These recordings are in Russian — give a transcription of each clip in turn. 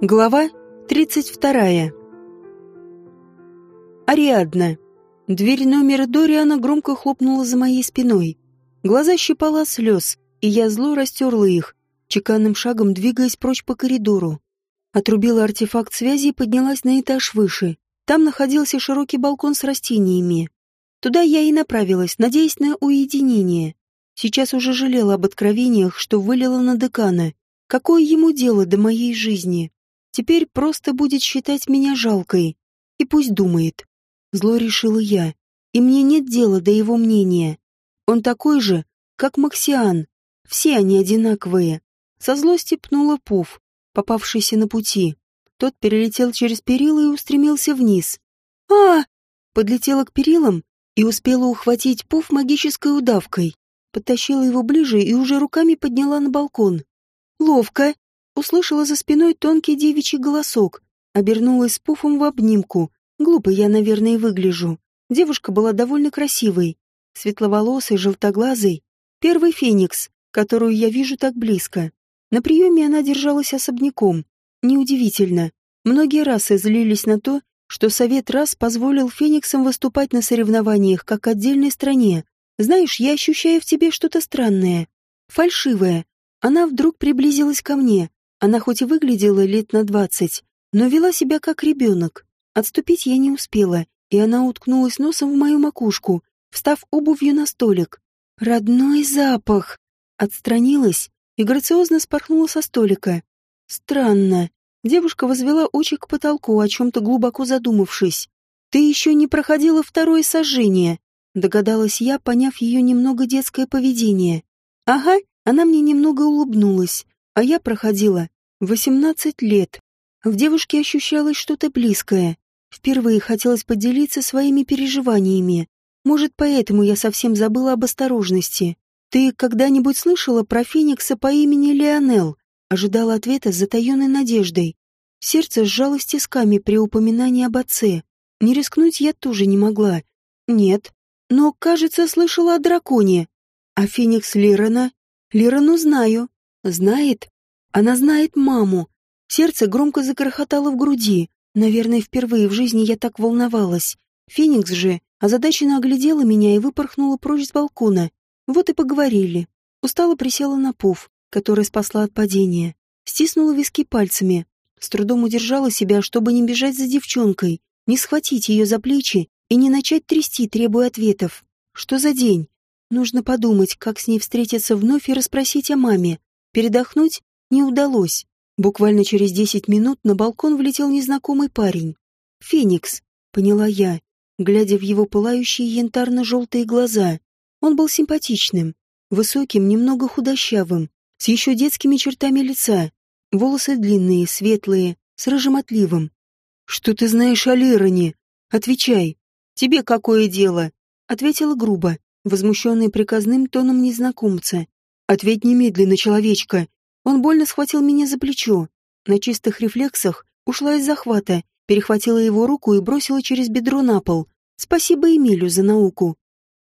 Глава 32. Ариадна. Дверь номера Дориана громко хлопнула за моей спиной. Глаза щипала слез, и я зло растерла их, чеканным шагом двигаясь прочь по коридору. Отрубила артефакт связи и поднялась на этаж выше. Там находился широкий балкон с растениями. Туда я и направилась, надеясь на уединение. Сейчас уже жалела об откровениях, что вылила на декана. Какое ему дело до моей жизни? Теперь просто будет считать меня жалкой. И пусть думает. Зло решила я. И мне нет дела до его мнения. Он такой же, как Максиан. Все они одинаковые. Со злости пнула Пуф, попавшийся на пути. Тот перелетел через перила и устремился вниз. а Подлетела к перилам и успела ухватить Пуф магической удавкой. Подтащила его ближе и уже руками подняла на балкон. Ловко, Услышала за спиной тонкий девичий голосок. Обернулась с пуфом в обнимку. Глупо я, наверное, выгляжу. Девушка была довольно красивой. Светловолосой, желтоглазой. Первый феникс, которую я вижу так близко. На приеме она держалась особняком. Неудивительно. Многие расы злились на то, что Совет раз позволил фениксам выступать на соревнованиях как отдельной стране. Знаешь, я ощущаю в тебе что-то странное. Фальшивое. Она вдруг приблизилась ко мне, она хоть и выглядела лет на двадцать, но вела себя как ребенок. Отступить я не успела, и она уткнулась носом в мою макушку, встав обувью на столик. «Родной запах!» Отстранилась и грациозно спорхнула со столика. «Странно». Девушка возвела очи к потолку, о чем-то глубоко задумавшись. «Ты еще не проходила второе сожжение», — догадалась я, поняв ее немного детское поведение. «Ага», она мне немного улыбнулась, а я проходила 18 лет. В девушке ощущалось что-то близкое. Впервые хотелось поделиться своими переживаниями. Может, поэтому я совсем забыла об осторожности. Ты когда-нибудь слышала про Феникса по имени Леонел? Ожидала ответа с затаенной надеждой. Сердце сжалось тисками при упоминании об отце. Не рискнуть я тоже не могла. Нет. Но, кажется, слышала о драконе. А Феникс Лирона? Лирану знаю. Знает? Она знает маму. Сердце громко закрохотало в груди. Наверное, впервые в жизни я так волновалась. Феникс же озадаченно оглядела меня и выпорхнула прочь с балкона. Вот и поговорили. Устало присела на пуф, который спасла от падения. Стиснула виски пальцами. С трудом удержала себя, чтобы не бежать за девчонкой, не схватить ее за плечи и не начать трясти, требуя ответов. Что за день? Нужно подумать, как с ней встретиться вновь и расспросить о маме. Передохнуть не удалось. Буквально через десять минут на балкон влетел незнакомый парень. «Феникс», — поняла я, глядя в его пылающие янтарно-желтые глаза. Он был симпатичным, высоким, немного худощавым, с еще детскими чертами лица. Волосы длинные, светлые, с рыжим отливом. «Что ты знаешь о Лироне? Отвечай. Тебе какое дело?» Ответила грубо, возмущенный приказным тоном незнакомца. «Ответь немедленно, человечка!» Он больно схватил меня за плечо. На чистых рефлексах ушла из захвата, перехватила его руку и бросила через бедро на пол. Спасибо Эмилю за науку.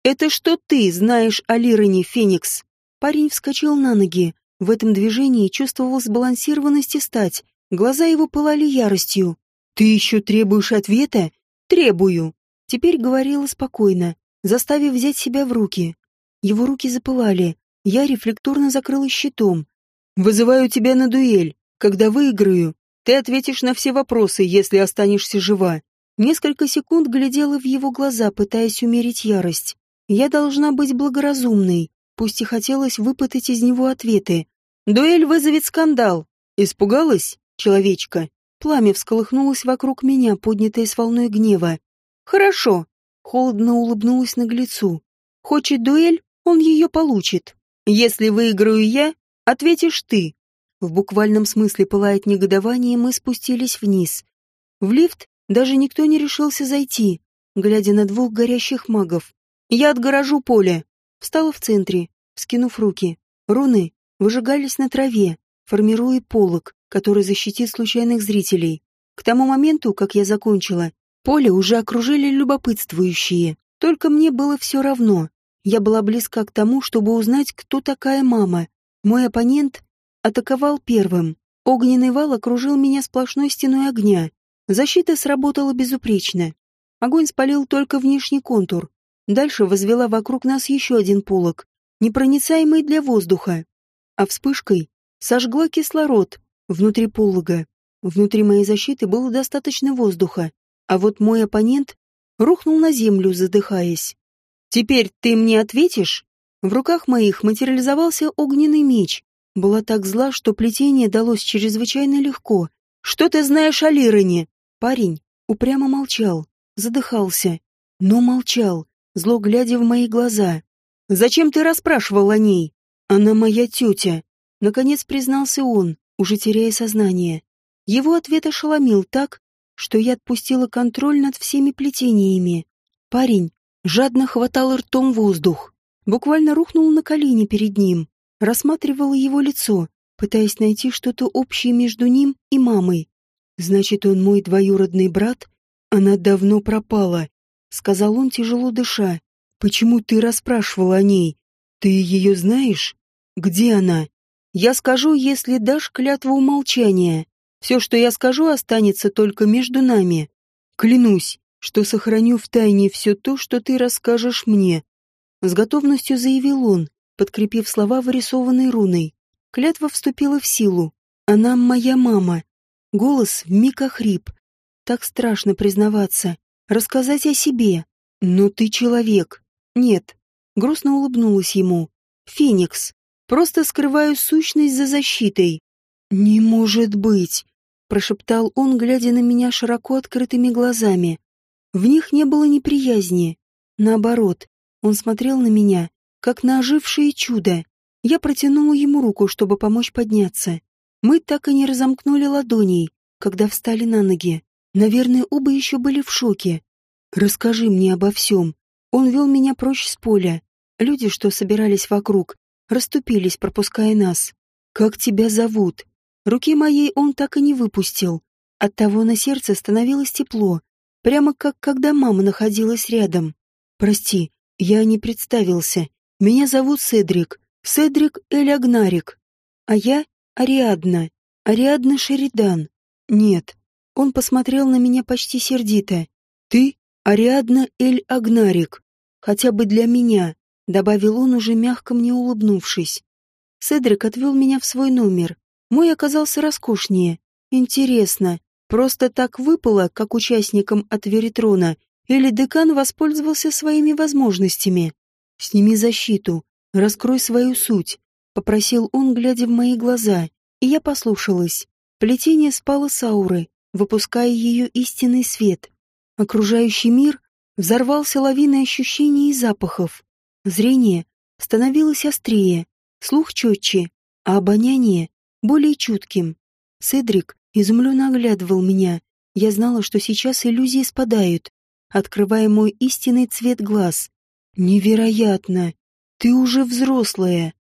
«Это что ты знаешь о Лироне, Феникс?» Парень вскочил на ноги. В этом движении чувствовал сбалансированность и стать. Глаза его пылали яростью. «Ты еще требуешь ответа?» «Требую!» Теперь говорила спокойно, заставив взять себя в руки. Его руки запылали. Я рефлекторно закрыла щитом. «Вызываю тебя на дуэль. Когда выиграю, ты ответишь на все вопросы, если останешься жива». Несколько секунд глядела в его глаза, пытаясь умерить ярость. Я должна быть благоразумной, пусть и хотелось выпытать из него ответы. «Дуэль вызовет скандал». Испугалась, человечка? Пламя всколыхнулось вокруг меня, поднятое с волной гнева. «Хорошо», Холодно улыбнулась наглецу. Хочет дуэль, он ее получит. Если выиграю я, ответишь ты. В буквальном смысле пылает негодование, мы спустились вниз. В лифт даже никто не решился зайти, глядя на двух горящих магов. Я отгорожу поле. Встала в центре, скинув руки. Руны выжигались на траве, формируя полог, который защитит случайных зрителей. К тому моменту, как я закончила, Поле уже окружили любопытствующие. Только мне было все равно. Я была близка к тому, чтобы узнать, кто такая мама. Мой оппонент атаковал первым. Огненный вал окружил меня сплошной стеной огня. Защита сработала безупречно. Огонь спалил только внешний контур. Дальше возвела вокруг нас еще один полог, непроницаемый для воздуха. А вспышкой сожгла кислород внутри полога. Внутри моей защиты было достаточно воздуха, а вот мой оппонент рухнул на землю, задыхаясь. «Теперь ты мне ответишь?» В руках моих материализовался огненный меч. Была так зла, что плетение далось чрезвычайно легко. «Что ты знаешь о Лироне?» Парень упрямо молчал, задыхался, но молчал, зло глядя в мои глаза. «Зачем ты расспрашивал о ней?» «Она моя тетя», — наконец признался он, уже теряя сознание. Его ответ ошеломил так, что я отпустила контроль над всеми плетениями. Парень жадно хватал ртом воздух, буквально рухнул на колени перед ним, рассматривал его лицо, пытаясь найти что-то общее между ним и мамой. «Значит, он мой двоюродный брат? Она давно пропала», — сказал он, тяжело дыша. «Почему ты расспрашивал о ней? Ты ее знаешь? Где она?» «Я скажу, если дашь клятву умолчания. Все, что я скажу, останется только между нами. Клянусь, что сохраню в тайне все то, что ты расскажешь мне. С готовностью заявил он, подкрепив слова вырисованной руной. Клятва вступила в силу. Она моя мама. Голос вмиг охрип. Так страшно признаваться, рассказать о себе. Но ты человек. Нет. Грустно улыбнулась ему. Феникс. Просто скрываю сущность за защитой. Не может быть прошептал он, глядя на меня широко открытыми глазами. В них не было неприязни. Наоборот, он смотрел на меня, как на ожившее чудо. Я протянула ему руку, чтобы помочь подняться. Мы так и не разомкнули ладоней, когда встали на ноги. Наверное, оба еще были в шоке. «Расскажи мне обо всем». Он вел меня прочь с поля. Люди, что собирались вокруг, расступились, пропуская нас. «Как тебя зовут?» Руки моей он так и не выпустил. Оттого на сердце становилось тепло, прямо как когда мама находилась рядом. «Прости, я не представился. Меня зовут Седрик. Седрик Эль Агнарик. А я Ариадна. Ариадна Шеридан. Нет». Он посмотрел на меня почти сердито. «Ты Ариадна Эль Агнарик. Хотя бы для меня», — добавил он, уже мягко мне улыбнувшись. Седрик отвел меня в свой номер, мой оказался роскошнее. Интересно, просто так выпало, как участникам от Веритрона, или декан воспользовался своими возможностями? «Сними защиту, раскрой свою суть», — попросил он, глядя в мои глаза, и я послушалась. Плетение спало с ауры, выпуская ее истинный свет. Окружающий мир взорвался лавиной ощущений и запахов. Зрение становилось острее, слух четче, а обоняние более чутким. Седрик изумленно оглядывал меня. Я знала, что сейчас иллюзии спадают, открывая мой истинный цвет глаз. «Невероятно! Ты уже взрослая!»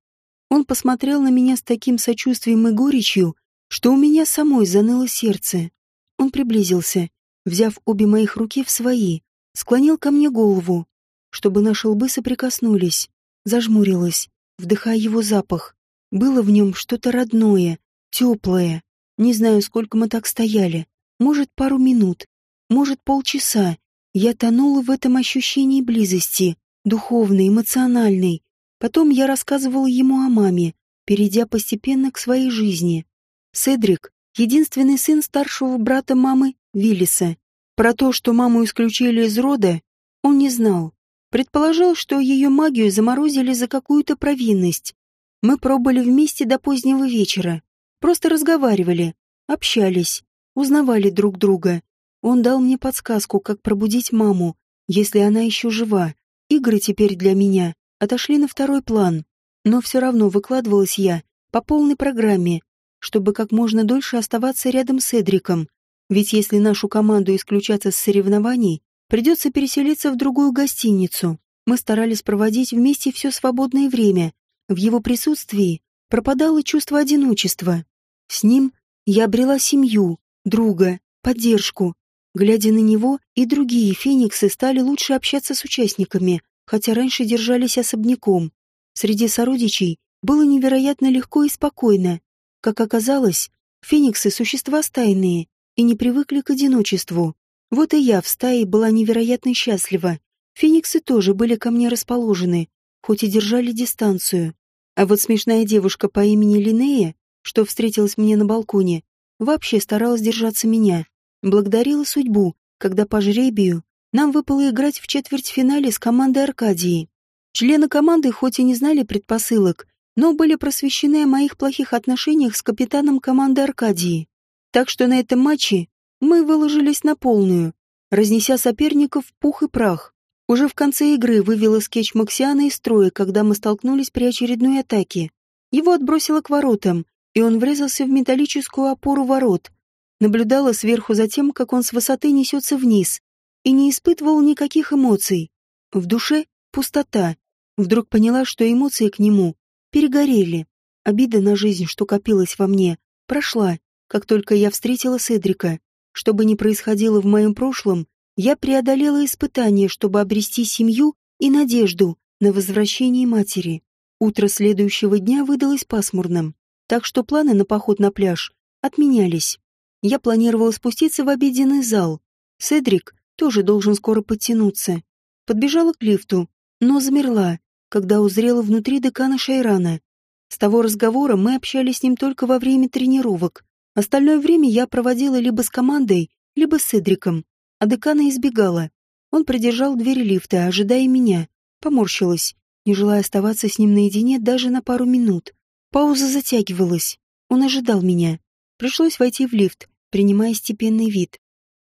Он посмотрел на меня с таким сочувствием и горечью, что у меня самой заныло сердце. Он приблизился, взяв обе моих руки в свои, склонил ко мне голову, чтобы наши лбы соприкоснулись, зажмурилась, вдыхая его запах. Было в нем что-то родное, теплое. Не знаю, сколько мы так стояли. Может, пару минут, может, полчаса. Я тонула в этом ощущении близости, духовной, эмоциональной. Потом я рассказывала ему о маме, перейдя постепенно к своей жизни. Седрик — единственный сын старшего брата мамы, Виллиса. Про то, что маму исключили из рода, он не знал. Предположил, что ее магию заморозили за какую-то провинность. Мы пробыли вместе до позднего вечера. Просто разговаривали, общались, узнавали друг друга. Он дал мне подсказку, как пробудить маму, если она еще жива. Игры теперь для меня отошли на второй план. Но все равно выкладывалась я по полной программе, чтобы как можно дольше оставаться рядом с Эдриком. Ведь если нашу команду исключаться с соревнований, придется переселиться в другую гостиницу. Мы старались проводить вместе все свободное время, в его присутствии пропадало чувство одиночества. С ним я обрела семью, друга, поддержку. Глядя на него, и другие фениксы стали лучше общаться с участниками, хотя раньше держались особняком. Среди сородичей было невероятно легко и спокойно. Как оказалось, Фениксы — существа стайные и не привыкли к одиночеству. Вот и я в стае была невероятно счастлива. Фениксы тоже были ко мне расположены, хоть и держали дистанцию. А вот смешная девушка по имени Линея, что встретилась мне на балконе, вообще старалась держаться меня. Благодарила судьбу, когда по жребию нам выпало играть в четвертьфинале с командой Аркадии. Члены команды хоть и не знали предпосылок, но были просвещены о моих плохих отношениях с капитаном команды Аркадии. Так что на этом матче мы выложились на полную, разнеся соперников в пух и прах. Уже в конце игры вывела скетч Максиана из строя, когда мы столкнулись при очередной атаке. Его отбросило к воротам, и он врезался в металлическую опору ворот. Наблюдала сверху за тем, как он с высоты несется вниз, и не испытывал никаких эмоций. В душе пустота. Вдруг поняла, что эмоции к нему перегорели. Обида на жизнь, что копилась во мне, прошла, как только я встретила Седрика. Что бы ни происходило в моем прошлом, я преодолела испытание, чтобы обрести семью и надежду на возвращение матери. Утро следующего дня выдалось пасмурным, так что планы на поход на пляж отменялись. Я планировала спуститься в обеденный зал. Седрик тоже должен скоро подтянуться. Подбежала к лифту, но замерла, когда узрела внутри декана Шайрана. С того разговора мы общались с ним только во время тренировок. Остальное время я проводила либо с командой, либо с Эдриком, а декана избегала. Он придержал дверь лифта, ожидая меня. Поморщилась, не желая оставаться с ним наедине даже на пару минут. Пауза затягивалась. Он ожидал меня. Пришлось войти в лифт, принимая степенный вид.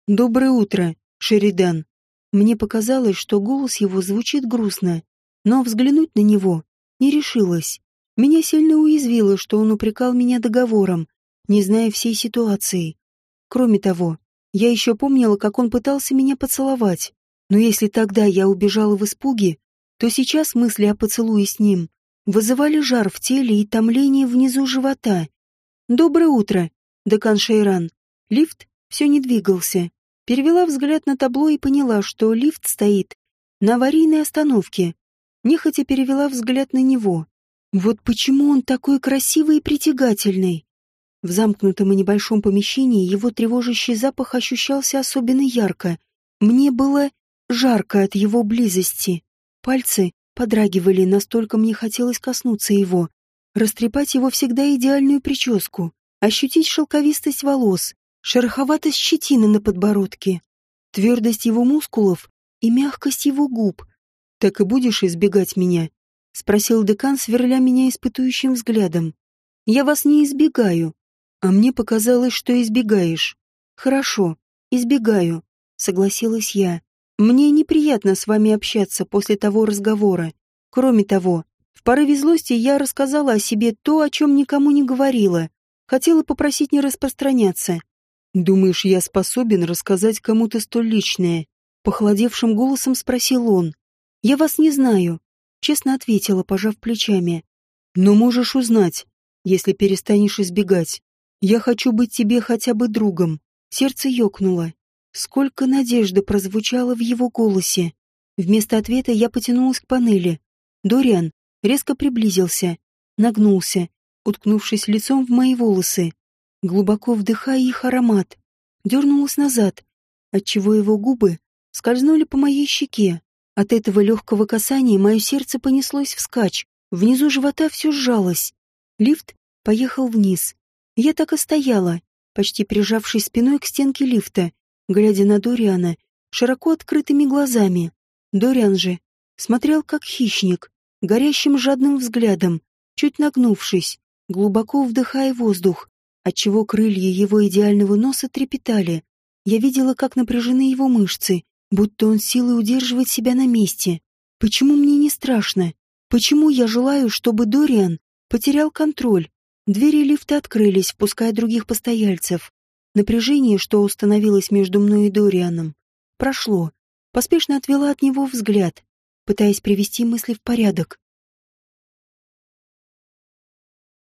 «Доброе утро, Шеридан». Мне показалось, что голос его звучит грустно но взглянуть на него не решилась. Меня сильно уязвило, что он упрекал меня договором, не зная всей ситуации. Кроме того, я еще помнила, как он пытался меня поцеловать. Но если тогда я убежала в испуге, то сейчас мысли о поцелуе с ним вызывали жар в теле и томление внизу живота. «Доброе утро, декан Шейран». Лифт все не двигался. Перевела взгляд на табло и поняла, что лифт стоит на аварийной остановке нехотя перевела взгляд на него. Вот почему он такой красивый и притягательный. В замкнутом и небольшом помещении его тревожащий запах ощущался особенно ярко. Мне было жарко от его близости. Пальцы подрагивали, настолько мне хотелось коснуться его, растрепать его всегда идеальную прическу, ощутить шелковистость волос, шероховатость щетины на подбородке, твердость его мускулов и мягкость его губ, «Так и будешь избегать меня?» — спросил декан, сверля меня испытующим взглядом. «Я вас не избегаю. А мне показалось, что избегаешь». «Хорошо, избегаю», — согласилась я. «Мне неприятно с вами общаться после того разговора. Кроме того, в порыве злости я рассказала о себе то, о чем никому не говорила. Хотела попросить не распространяться. «Думаешь, я способен рассказать кому-то столь личное?» Похолодевшим голосом спросил он. «Я вас не знаю», — честно ответила, пожав плечами. «Но можешь узнать, если перестанешь избегать. Я хочу быть тебе хотя бы другом». Сердце ёкнуло. Сколько надежды прозвучало в его голосе. Вместо ответа я потянулась к панели. Дориан резко приблизился, нагнулся, уткнувшись лицом в мои волосы, глубоко вдыхая их аромат. Дернулась назад, отчего его губы скользнули по моей щеке. От этого легкого касания мое сердце понеслось вскачь. Внизу живота все сжалось. Лифт поехал вниз. Я так и стояла, почти прижавшись спиной к стенке лифта, глядя на Дориана широко открытыми глазами. Дориан же смотрел как хищник, горящим жадным взглядом, чуть нагнувшись, глубоко вдыхая воздух, отчего крылья его идеального носа трепетали. Я видела, как напряжены его мышцы, будто он силой удерживает себя на месте. Почему мне не страшно? Почему я желаю, чтобы Дориан потерял контроль? Двери лифта открылись, впуская других постояльцев. Напряжение, что установилось между мной и Дорианом, прошло. Поспешно отвела от него взгляд, пытаясь привести мысли в порядок.